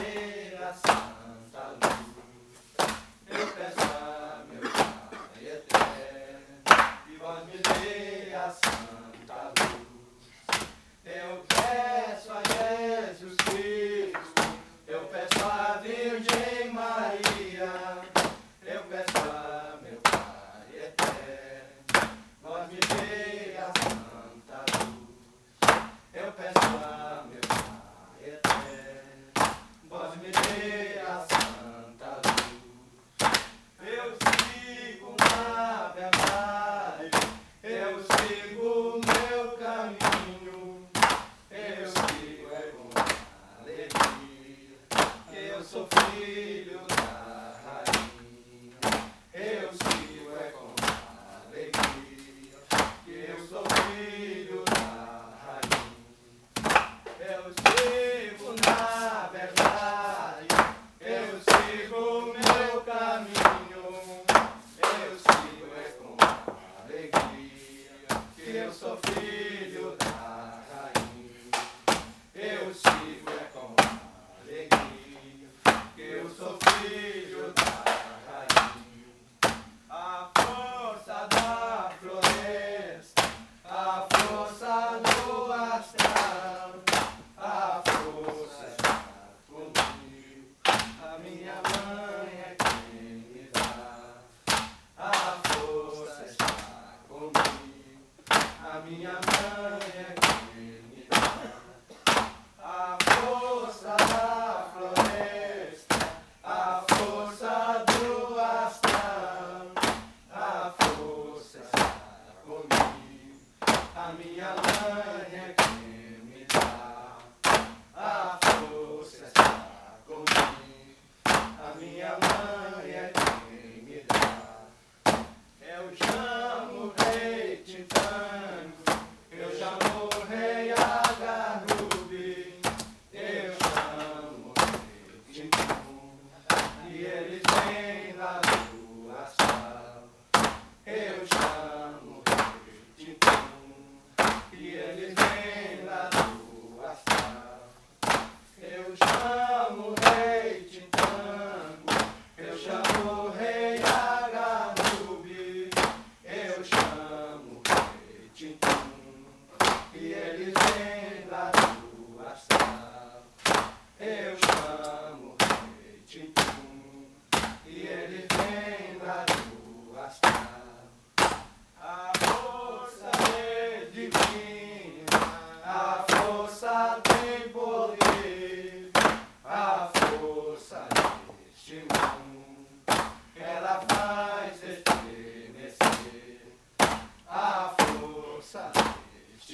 Palmeiras. eu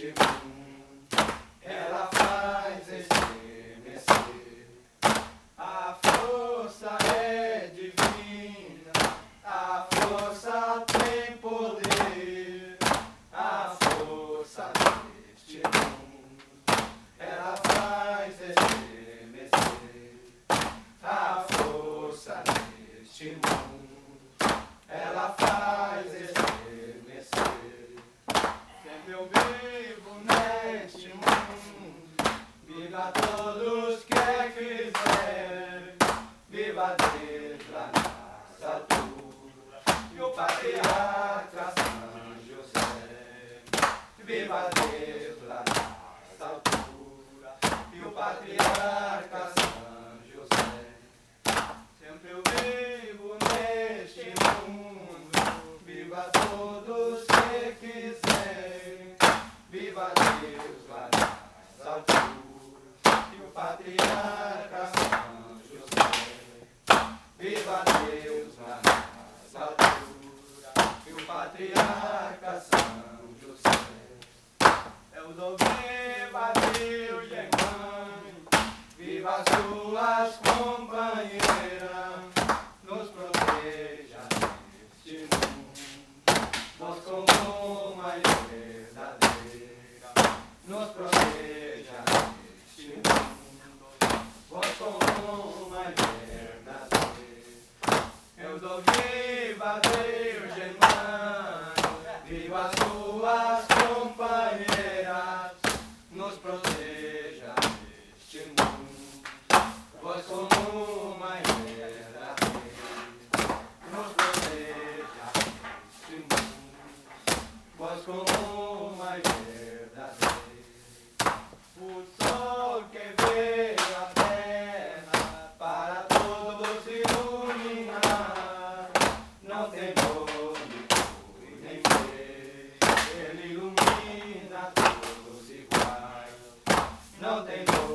you. viva suas companheiras, nos proteja deste mundo. Nós como uma verdadeira, nos proteja deste mundo. Vós como uma verdadeira, eu dou viva mãe, vivo as tuas companheiras, nos proteja. no they don't.